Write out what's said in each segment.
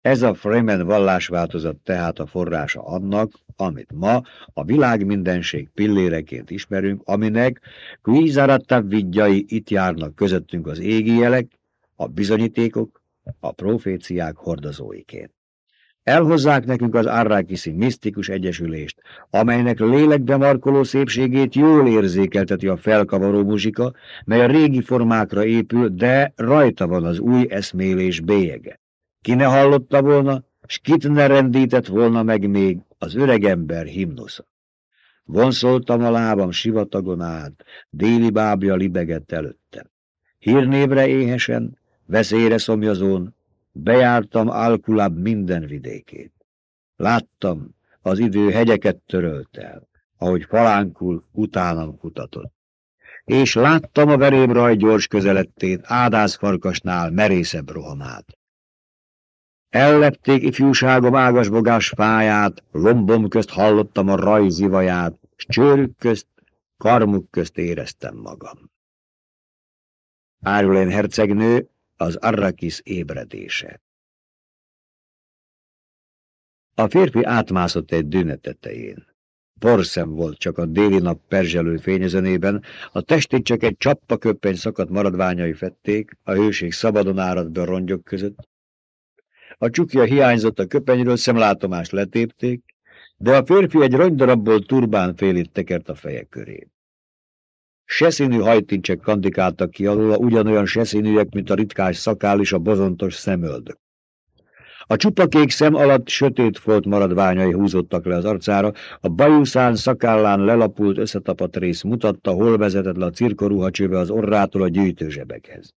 Ez a Freeman vallásváltozat tehát a forrása annak, amit ma a világ mindenség pilléreként ismerünk, aminek Quizaratta vigyai itt járnak közöttünk az égi jelek, a bizonyítékok, a proféciák hordozóiként. Elhozzák nekünk az Arrakiszi misztikus egyesülést, amelynek lélekbe markoló szépségét jól érzékelteti a felkavaró muzsika, mely a régi formákra épül, de rajta van az új eszmélés bélyege. Ki ne hallotta volna, s kit ne rendített volna meg még az öregember himnusza. Vonszoltam a lábam sivatagon át, déli bábja libegett előttem. Hírnévre éhesen, veszélyre szomjazón, bejártam Alkulab minden vidékét. Láttam, az idő hegyeket törölt el, ahogy falánkul utánam kutatott. És láttam a verébraj gyors közelettét, ádászfarkasnál merészebb rohamát. Ellepték ifjúságom ágasbogás fáját, lombom közt hallottam a rajzivaját, s csőrük közt, karmuk közt éreztem magam. Árulén hercegnő az Arrakis ébredése A férfi átmászott egy dűne tetején. Volt csak a déli nap perzselő fényezenében, a testét csak egy csappaköppeny szakadt maradványai fették, a hőség szabadon áradt be a rongyok között, a csukja hiányzott a köpenyről, szemlátomást letépték, de a férfi egy rongydarabból turbán félit tekert a feje köré. Seszínű hajtincsek kandikáltak ki alóla, ugyanolyan seszínűek, mint a ritkás szakál és a bozontos szemöldök. A csupa kék szem alatt sötét folt maradványai húzottak le az arcára, a bajuszán, szakállán lelapult összetapadt rész mutatta, hol vezetett le a cirkoruhacsőbe az orrától a gyűjtőzsebekhez.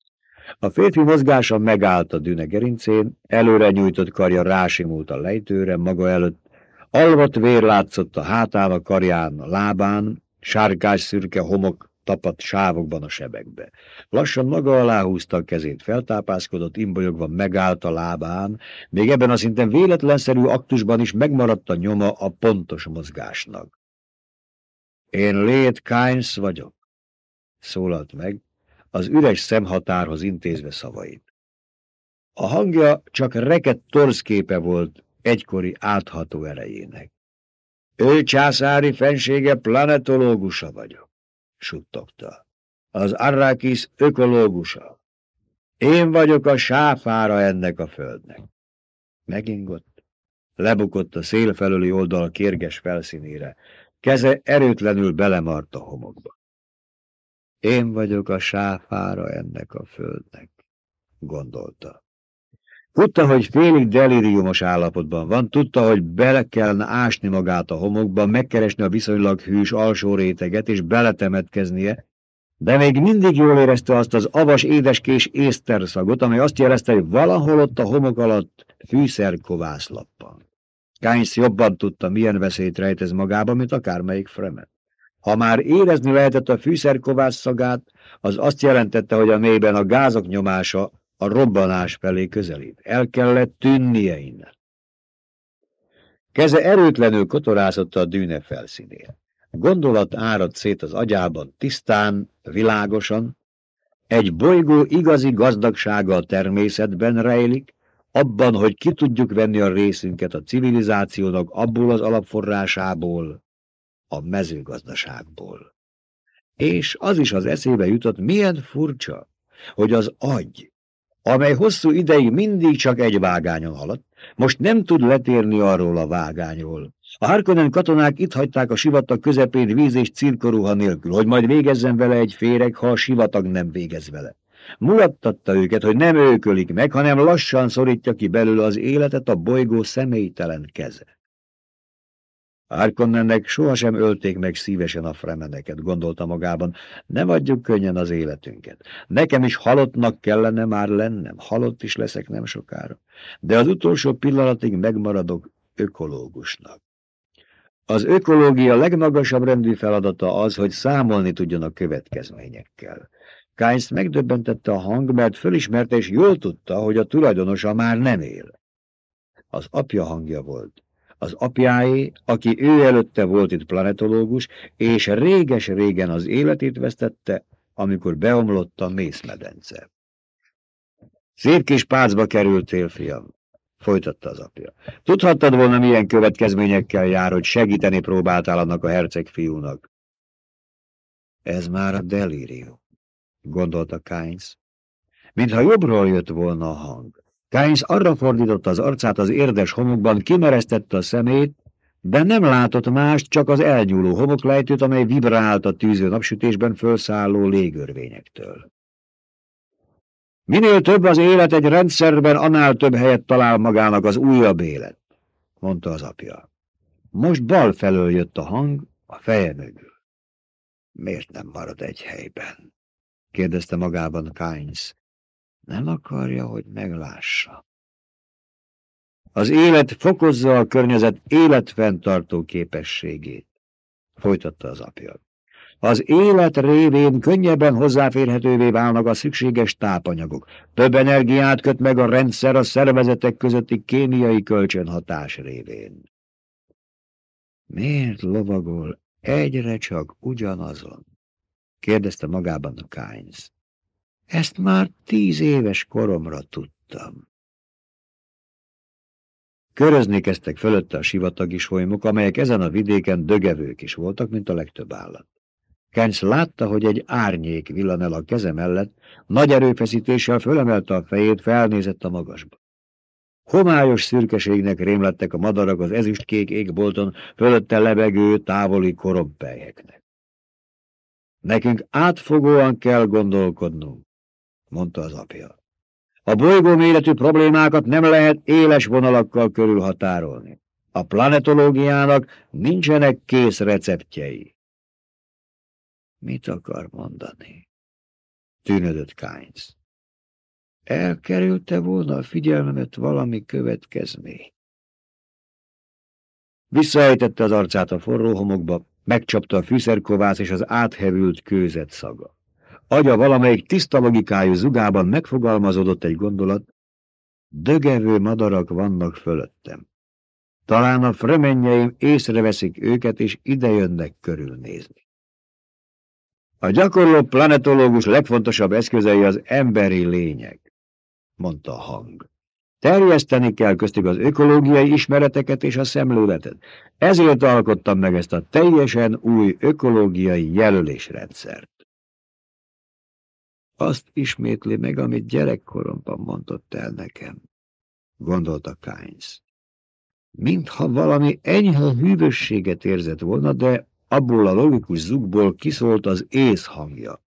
A férfi mozgása megállt a dűne gerincén, előre nyújtott karja rásimult a lejtőre, maga előtt. Alvat vér látszott a hátán, a karján, a lábán, sárkás szürke homok tapadt sávokban a sebekbe. Lassan maga alá húzta a kezét, feltápászkodott, imbolyogva megállt a lábán, még ebben a szinten véletlenszerű aktusban is megmaradt a nyoma a pontos mozgásnak. Én Lét Kynes vagyok, szólalt meg, az üres szemhatárhoz intézve szavait. A hangja csak rekett torszképe volt egykori átható erejének. Ő császári fensége planetológusa vagyok, suttogta. Az Arrakis ökológusa. Én vagyok a sáfára ennek a földnek. Megingott, lebukott a szél felüli oldal kérges felszínére, keze erőtlenül belemart a homokba. Én vagyok a sáfára ennek a földnek, gondolta. Tudta, hogy félig delíriumos állapotban van, tudta, hogy bele kellene ásni magát a homokba, megkeresni a viszonylag hűs alsó réteget és beletemetkeznie, de még mindig jól érezte azt az avas édeskés észterszagot, amely azt jelezte, hogy valahol ott a homok alatt fűszerkovász lappan. Kánysz jobban tudta, milyen veszélyt rejtez magába, mint akármelyik fremet. Ha már érezni lehetett a fűszerkovász szagát, az azt jelentette, hogy a mélyben a gázok nyomása a robbanás felé közelít. El kellett tűnnie innen. Keze erőtlenül kotorászotta a dűne felszínén. Gondolat árad szét az agyában, tisztán, világosan. Egy bolygó igazi gazdagsága a természetben rejlik, abban, hogy ki tudjuk venni a részünket a civilizációnak abból az alapforrásából, a mezőgazdaságból. És az is az eszébe jutott, milyen furcsa, hogy az agy, amely hosszú ideig mindig csak egy vágányon haladt, most nem tud letérni arról a vágányról. A Harkonnen katonák itt hagyták a sivatag közepén víz és cirkoruha nélkül, hogy majd végezzen vele egy féreg, ha a sivatag nem végez vele. Mulattatta őket, hogy nem őkölik meg, hanem lassan szorítja ki belőle az életet a bolygó személytelen keze. Harkonnennek sohasem ölték meg szívesen a fremeneket, gondolta magában. Nem adjuk könnyen az életünket. Nekem is halottnak kellene már lennem, halott is leszek nem sokára. De az utolsó pillanatig megmaradok ökológusnak. Az ökológia legmagasabb rendű feladata az, hogy számolni tudjon a következményekkel. Kainz megdöbbentette a hang, mert fölismerte és jól tudta, hogy a tulajdonosa már nem él. Az apja hangja volt az apjáé, aki ő előtte volt itt planetológus, és réges-régen az életét vesztette, amikor beomlott a mészmedence. Szép kis pácba kerültél, fiam. Folytatta az apja. Tudhattad volna, milyen következményekkel jár, hogy segíteni próbáltál annak a herceg fiúnak. Ez már a delírium, gondolta Kynes. Mintha jobbról jött volna a hang. Kynes arra fordította az arcát az érdes homokban, kimeresztette a szemét, de nem látott mást, csak az elnyúló homoklejtőt, amely vibrált a tűző napsütésben fölszálló légörvényektől. Minél több az élet egy rendszerben, annál több helyet talál magának az újabb élet, mondta az apja. Most bal felől jött a hang, a feje mögül. Miért nem marad egy helyben? kérdezte magában Kynes. Nem akarja, hogy meglássa. Az élet fokozza a környezet életfenntartó képességét, folytatta az apja. Az élet révén könnyebben hozzáférhetővé válnak a szükséges tápanyagok. Több energiát köt meg a rendszer a szervezetek közötti kémiai kölcsönhatás révén. Miért lovagol egyre csak ugyanazon? kérdezte magában a Kynes. Ezt már tíz éves koromra tudtam. Körözni kezdtek fölötte a sivatagi solymok, amelyek ezen a vidéken dögevők is voltak, mint a legtöbb állat. Kencs látta, hogy egy árnyék villan el a keze mellett, nagy erőfeszítéssel fölemelte a fejét, felnézett a magasba. Homályos szürkeségnek rémlettek a madarak az ezüstkék égbolton, fölötte lebegő, távoli korompelyeknek. Nekünk átfogóan kell gondolkodnunk, mondta az apja. A bolygó méretű problémákat nem lehet éles vonalakkal körülhatárolni. A planetológiának nincsenek kész receptjei. Mit akar mondani? Tűnödött Kynes. Elkerülte volna a figyelmemet valami következmény. Visszaejtette az arcát a forró homokba, megcsapta a fűszerkovász és az áthevült kőzet szaga. Agya valamelyik tiszta logikájú zugában megfogalmazódott egy gondolat, dögevő madarak vannak fölöttem. Talán a fremenjeim észreveszik őket, és idejönnek körülnézni. A gyakorló planetológus legfontosabb eszközei az emberi lények, mondta a hang. Terjeszteni kell köztük az ökológiai ismereteket és a szemléletet. Ezért alkottam meg ezt a teljesen új ökológiai jelölésrendszert. Azt ismétli meg, amit gyerekkoromban mondott el nekem, gondolta Kynes. Mintha valami enyhe hűvösséget érzett volna, de abból a logikus zugból kiszólt az ész hangja.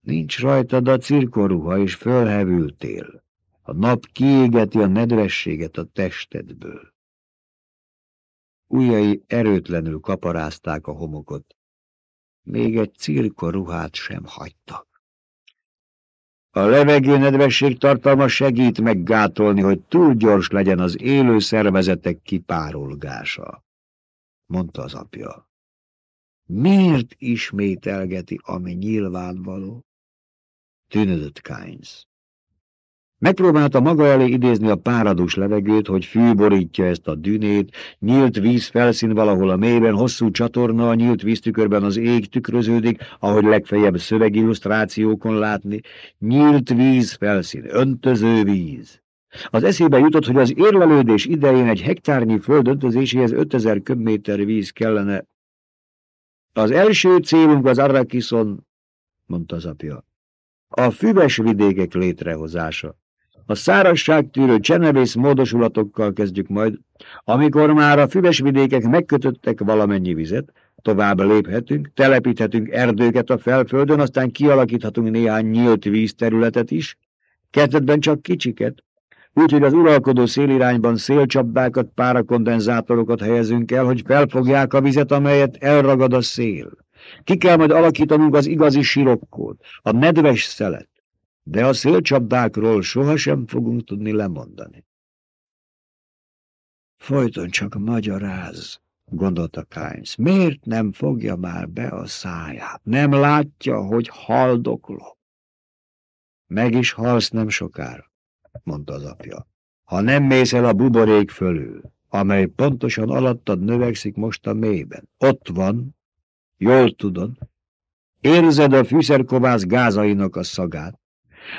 Nincs rajtad a cirkoruha, és fölhevültél. A nap kiégeti a nedvességet a testedből. Ujjai erőtlenül kaparázták a homokot. Még egy cirkoruhát sem hagytak. A levegő nedvesség tartalma segít meggátolni, hogy túl gyors legyen az élő szervezetek kipárolgása, mondta az apja. Miért ismételgeti, ami nyilvánvaló? Tűnödött Kynes. Megpróbálta maga elé idézni a páradús levegőt, hogy fű borítja ezt a dünét, nyílt víz felszín valahol a mélyben, hosszú csatorna, a nyílt víztükörben az ég tükröződik, ahogy legfeljebb szövegillusztrációkon látni, nyílt víz felszín, öntöző víz. Az eszébe jutott, hogy az érlelődés idején egy hektárnyi föld öntözéséhez 5000 köbméter víz kellene. Az első célunk az Arrakiszon, mondta az apja, a füves vidékek létrehozása. A szárazságtűrő csenevész módosulatokkal kezdjük majd, amikor már a füves vidékek megkötöttek valamennyi vizet, tovább léphetünk, telepíthetünk erdőket a felföldön, aztán kialakíthatunk néhány nyílt vízterületet is, kezdetben csak kicsiket, úgyhogy az uralkodó szélirányban szélcsapdákat, párakondenzátorokat helyezünk el, hogy felfogják a vizet, amelyet elragad a szél. Ki kell majd alakítanunk az igazi sirokkót, a nedves szelet, de a szélcsapdákról sohasem fogunk tudni lemondani. Folyton csak magyaráz, gondolta Kynes. Miért nem fogja már be a száját? Nem látja, hogy haldoklok. Meg is halsz nem sokára, mondta az apja. Ha nem mész el a buborék fölül, amely pontosan alattad növekszik most a mélyben. Ott van, jól tudod. Érzed a fűszerkovász gázainak a szagát.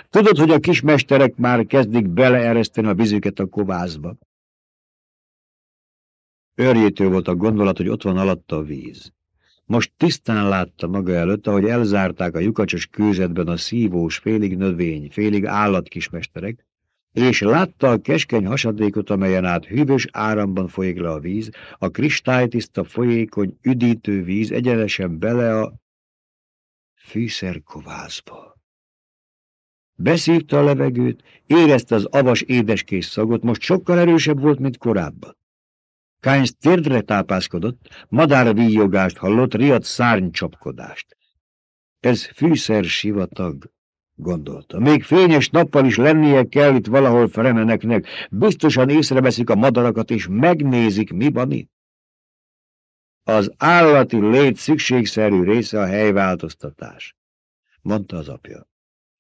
Tudod, hogy a kismesterek már kezdik beleereszteni a vizüket a kovászba. Örjétő volt a gondolat, hogy ott van alatta a víz. Most tisztán látta maga előtt, ahogy elzárták a lyukacsos kőzetben a szívós, félig növény, félig állatkismesterek, és látta a keskeny hasadékot, amelyen át hűvös áramban folyik le a víz, a kristálytiszta, folyékony, üdítő víz egyenesen bele a fűszerkovászba. Beszívta a levegőt, érezte az avas édeskés szagot, most sokkal erősebb volt, mint korábban. Kainz térdre tápászkodott, madárvíjogást hallott, riadt szárnycsapkodást. Ez fűszer sivatag, gondolta. Még fényes nappal is lennie kell itt valahol fremeneknek. Biztosan észreveszik a madarakat, és megnézik, mi van itt. Az állati lét szükségszerű része a helyváltoztatás, mondta az apja.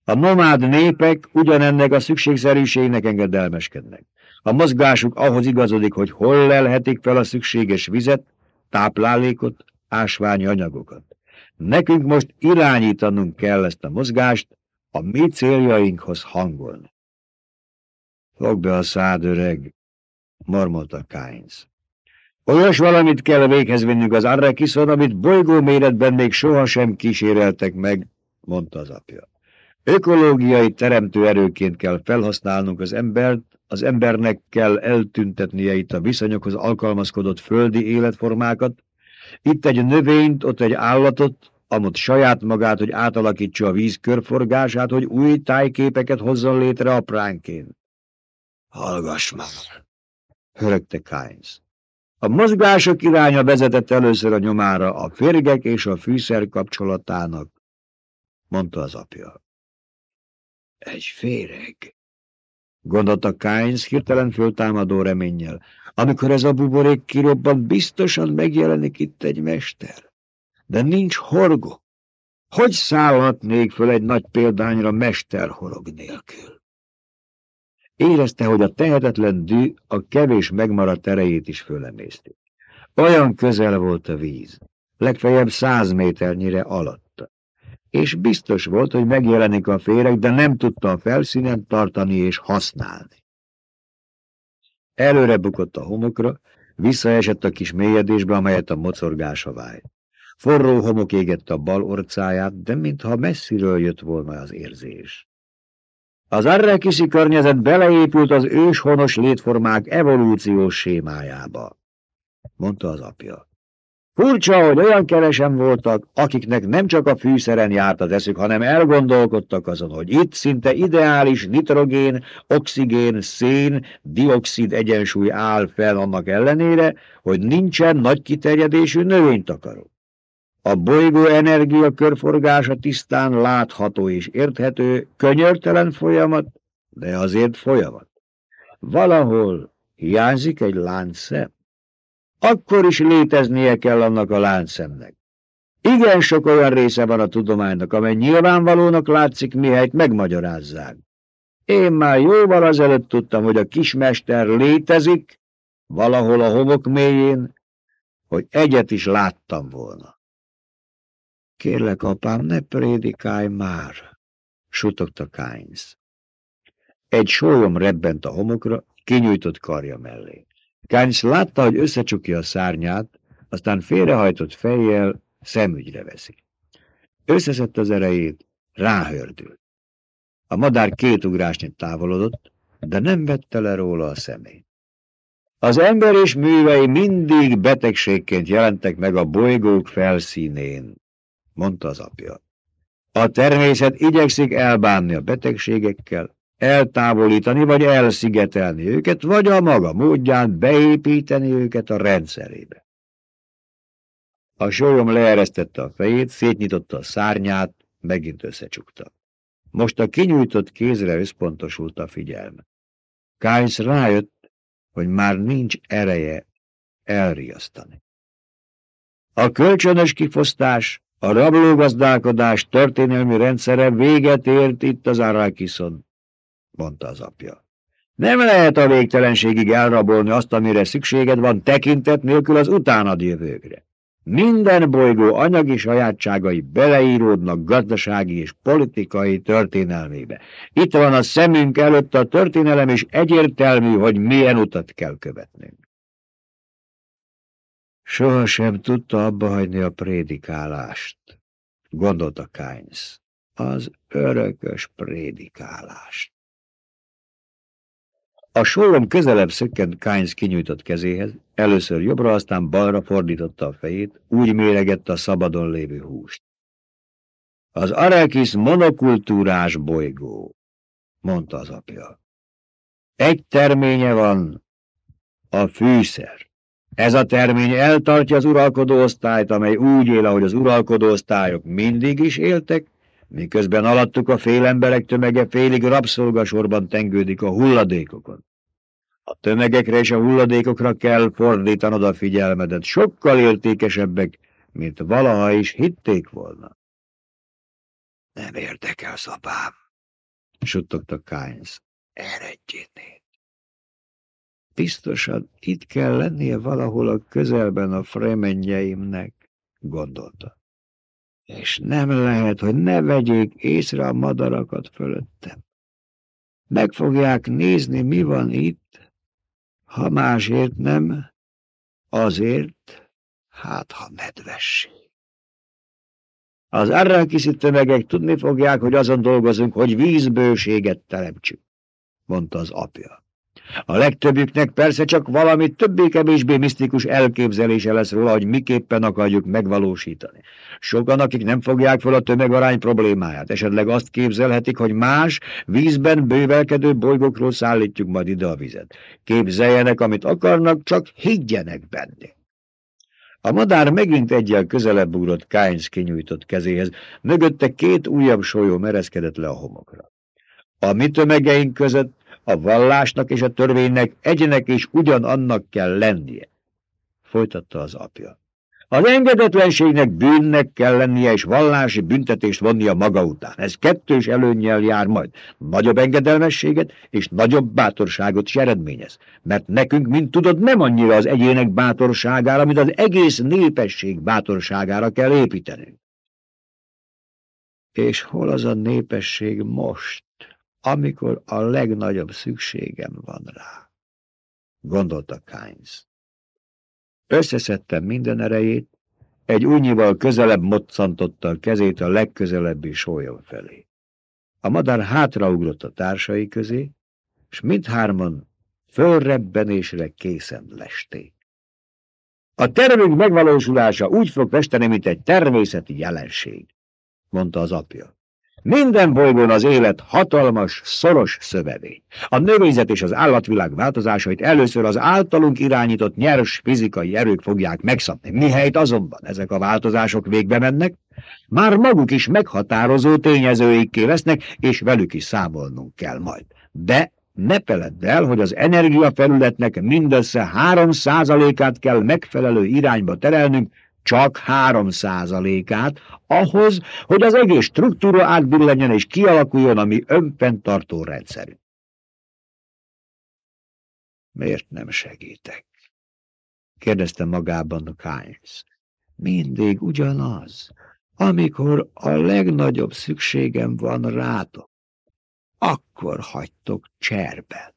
A nomád népek ugyanennek a szükségszerűségnek engedelmeskednek. A mozgásuk ahhoz igazodik, hogy hol lelhetik fel a szükséges vizet, táplálékot, ásványi anyagokat. Nekünk most irányítanunk kell ezt a mozgást, a mi céljainkhoz hangolni. Fog be a szád, öreg, mormolta Kainz. Olyas valamit kell véghez vinnünk az Arrakison, amit bolygó méretben még sohasem kíséreltek meg, mondta az apja. Ökológiai teremtő erőként kell felhasználnunk az embert, az embernek kell eltüntetnie itt a viszonyokhoz alkalmazkodott földi életformákat, itt egy növényt, ott egy állatot, amott saját magát, hogy átalakítsa a víz körforgását, hogy új tájképeket hozzon létre apránként. Hallgass már! hörögte Kainz. A mozgások iránya vezetett először a nyomára a férgek és a fűszer kapcsolatának, mondta az apja. Egy féreg, gondolta Kainz hirtelen föltámadó reménnyel. Amikor ez a buborék kirobban, biztosan megjelenik itt egy mester. De nincs horgó. Hogy szállhatnék föl egy nagy példányra mesterhorog nélkül? Érezte, hogy a tehetetlen dű a kevés megmaradt erejét is fölemészti. Olyan közel volt a víz, legfeljebb száz méternyire alatta. És biztos volt, hogy megjelenik a féreg, de nem tudta a felszínen tartani és használni. Előre bukott a homokra, visszaesett a kis mélyedésbe, amelyet a mocorgása vájt. Forró homok égette a bal orcáját, de mintha messziről jött volna az érzés. Az arrekiszi környezet beleépült az őshonos létformák evolúciós sémájába, mondta az apja. Furcsa, hogy olyan kevesen voltak, akiknek nem csak a fűszeren járt az eszük, hanem elgondolkodtak azon, hogy itt szinte ideális nitrogén, oxigén, szén, dioxid egyensúly áll fel annak ellenére, hogy nincsen nagy kiterjedésű növénytakaró. A bolygó energia körforgása tisztán látható és érthető, könyörtelen folyamat, de azért folyamat. Valahol hiányzik egy láncszem. Akkor is léteznie kell annak a láncszemnek. Igen sok olyan része van a tudománynak, amely nyilvánvalónak látszik, mihelyt megmagyarázzák. Én már jóval azelőtt tudtam, hogy a kismester létezik, valahol a homok mélyén, hogy egyet is láttam volna. Kérlek, apám, ne prédikálj már, sutogta Kainz. Egy sólyom rebbent a homokra, kinyújtott karja mellé. Kainz látta, hogy összecsukja a szárnyát, aztán félrehajtott fejjel szemügyre veszi. Összeszedte az erejét, ráhördült. A madár két ugrásnyit távolodott, de nem vette le róla a szemét. Az ember és művei mindig betegségként jelentek meg a bolygók felszínén mondta az apja. A természet igyekszik elbánni a betegségekkel, eltávolítani vagy elszigetelni őket, vagy a maga módján beépíteni őket a rendszerébe. A sólyom leeresztette a fejét, szétnyitotta a szárnyát, megint összecsukta. Most a kinyújtott kézre összpontosult a figyelme. Kájsz rájött, hogy már nincs ereje elriasztani. A kölcsönös kifosztás a rablógazdálkodás történelmi rendszere véget ért itt az Arrakison, mondta az apja. Nem lehet a végtelenségig elrabolni azt, amire szükséged van, tekintet nélkül az utánad jövőkre. Minden bolygó anyagi sajátságai beleíródnak gazdasági és politikai történelmébe. Itt van a szemünk előtt a történelem, és egyértelmű, hogy milyen utat kell követnünk. Soha sem tudta abba hagyni a prédikálást, gondolta Kynes. Az örökös prédikálást. A sólom közelebb szökkent Kynes kinyújtott kezéhez, először jobbra, aztán balra fordította a fejét, úgy méregette a szabadon lévő húst. Az Arakis monokultúrás bolygó, mondta az apja. Egy terménye van, a fűszer. Ez a termény eltartja az uralkodó osztályt, amely úgy él, ahogy az uralkodó osztályok mindig is éltek, miközben alattuk a félemberek tömege félig rabszolgasorban tengődik a hulladékokon. A tömegekre és a hulladékokra kell fordítanod a figyelmedet, sokkal értékesebbek, mint valaha is hitték volna. Nem érdekel, apám, suttogta Kynes. Eredjénél. Biztosan itt kell lennie valahol a közelben a fremenjeimnek, gondolta és nem lehet, hogy ne vegyék észre a madarakat fölöttem. Meg fogják nézni, mi van itt, ha másért nem, azért, hát ha nedvesség. Az arrakiszi tömegek tudni fogják, hogy azon dolgozunk, hogy vízbőséget teremtsük, mondta az apja. A legtöbbüknek persze csak valami többé-kevésbé misztikus elképzelése lesz róla, hogy miképpen akarjuk megvalósítani. Sokan, akik nem fogják fel a tömegarány problémáját, esetleg azt képzelhetik, hogy más, vízben bővelkedő bolygókról szállítjuk majd ide a vizet. Képzeljenek, amit akarnak, csak higgyenek benne. A madár megint egyel közelebb ugrott Kynes kinyújtott kezéhez, mögötte két újabb sólyó mereszkedett le a homokra. A mi tömegeink között a vallásnak és a törvénynek egyenek is ugyanannak kell lennie, folytatta az apja. Az engedetlenségnek bűnnek kell lennie, és vallási büntetést vonnia maga után. Ez kettős előnnyel jár majd. Nagyobb engedelmességet és nagyobb bátorságot is eredményez. Mert nekünk, mint tudod, nem annyira az egyének bátorságára, mint az egész népesség bátorságára kell építenünk. És hol az a népesség most? Amikor a legnagyobb szükségem van rá, gondolta Kynes. Összeszedte minden erejét, egy újnyival közelebb moccantotta a kezét a legközelebbi sólyom felé. A madár hátraugrott a társai közé, és mindhárman fölrebbenésre készen lesték. A tervünk megvalósulása úgy fog festeni, mint egy természeti jelenség, mondta az apja. Minden bolygón az élet hatalmas, szoros szövevény. A növényzet és az állatvilág változásait először az általunk irányított nyers fizikai erők fogják megszabni. Mihelyt azonban ezek a változások végbe mennek, már maguk is meghatározó tényezőikké lesznek, és velük is számolnunk kell majd. De ne feledd el, hogy az energiafelületnek mindössze három százalékát kell megfelelő irányba terelnünk, csak három százalékát, ahhoz, hogy az egész struktúra átbillenjen és kialakuljon a mi önfenntartó rendszerünk. Miért nem segítek? kérdezte magában Kynes. Mindig ugyanaz, amikor a legnagyobb szükségem van rátok, akkor hagytok cserben.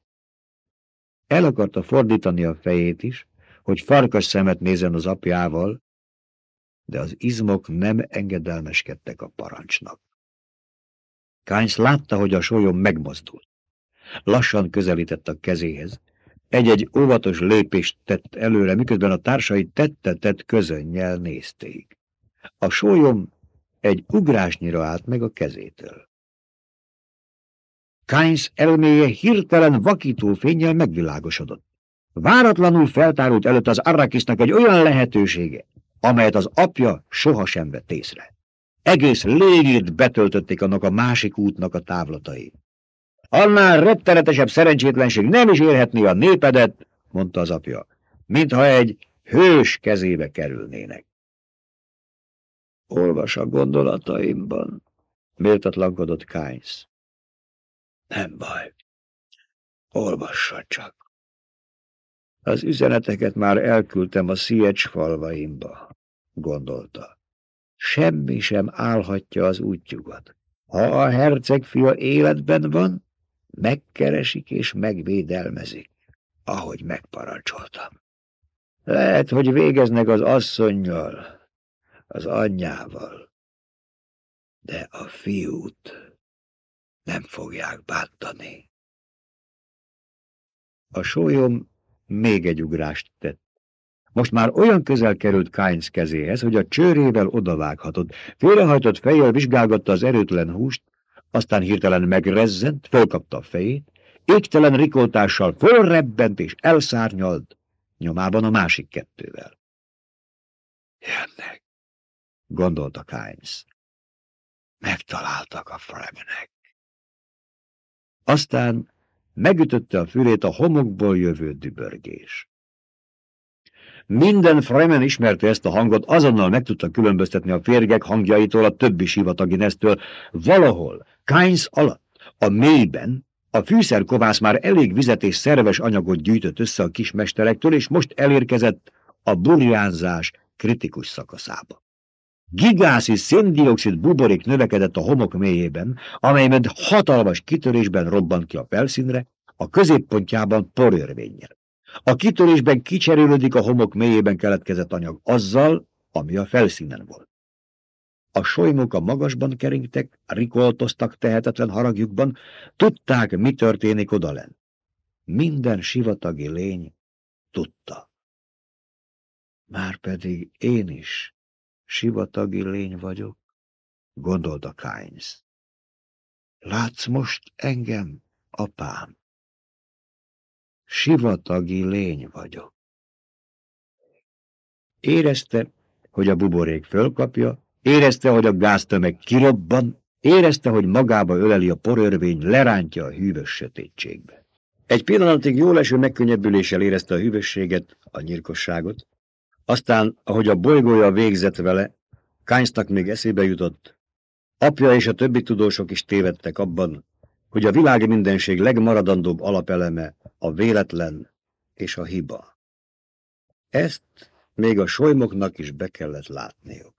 El akarta fordítani a fejét is, hogy farkas szemet nézen az apjával, de az izmok nem engedelmeskedtek a parancsnak. Kánysz látta, hogy a sólyom megmozdult. Lassan közelített a kezéhez. Egy-egy óvatos lépést tett előre, miközben a társai tettetett közönnyel nézték. A sólyom egy ugrásnyira állt meg a kezétől. Kánysz elméje hirtelen vakító fényjel megvilágosodott. Váratlanul feltárult előtt az Arrakisnak egy olyan lehetősége, amelyet az apja sohasem vett észre. Egész légét betöltötték annak a másik útnak a távlatai. Annál rettenetesebb szerencsétlenség nem is érhetné a népedet, mondta az apja, mintha egy hős kezébe kerülnének. Olvas a gondolataimban, méltatlankodott Kynes. Nem baj, olvassa csak. Az üzeneteket már elküldtem a Sziecs falvaimba. Gondolta. Semmi sem állhatja az útjukat. Ha a herceg fia életben van, megkeresik és megvédelmezik, ahogy megparancsoltam. Lehet, hogy végeznek az asszonnyal, az anyjával, de a fiút nem fogják bántani. A sólyom még egy ugrást tett. Most már olyan közel került Kainz kezéhez, hogy a csőrével odavághatott. Félrehajtott fejjel vizsgálgatta az erőtlen húst, aztán hirtelen megrezzent, fölkapta a fejét, égtelen rikoltással fölrebbent és elszárnyalt, nyomában a másik kettővel. Jönnek, gondolta Kainz. Megtaláltak a Fremenek. Aztán megütötte a fülét a homokból jövő dübörgés. Minden Fremen ismerte ezt a hangot, azonnal meg tudta különböztetni a férgek hangjaitól, a többi sivatagi nesztől. Valahol, Kainz alatt, a mélyben, a fűszerkovász már elég vizet és szerves anyagot gyűjtött össze a kismesterektől, és most elérkezett a burjánzás kritikus szakaszába. Gigászi széndiokszid buborék növekedett a homok mélyében, amely hatalmas kitörésben robbant ki a felszínre, a középpontjában porörvényel. A kitörésben kicserélődik a homok mélyében keletkezett anyag azzal, ami a felszínen volt. A solymok a magasban keringtek, rikoltoztak tehetetlen haragjukban, tudták, mi történik odalen. Minden sivatagi lény tudta. Márpedig én is sivatagi lény vagyok, gondolta Kainz. Látsz most engem, apám? Sivatagi lény vagyok. Érezte, hogy a buborék fölkapja, érezte, hogy a gáztömeg kirobban, érezte, hogy magába öleli a porörvény, lerántja a hűvös sötétségbe. Egy pillanatig jól eső megkönnyebbüléssel érezte a hűvösséget, a nyírkosságot, aztán, ahogy a bolygója végzett vele, Kányztak még eszébe jutott, apja és a többi tudósok is tévedtek abban, hogy a világi mindenség legmaradandóbb alapeleme a véletlen és a hiba. Ezt még a solymoknak is be kellett látniuk.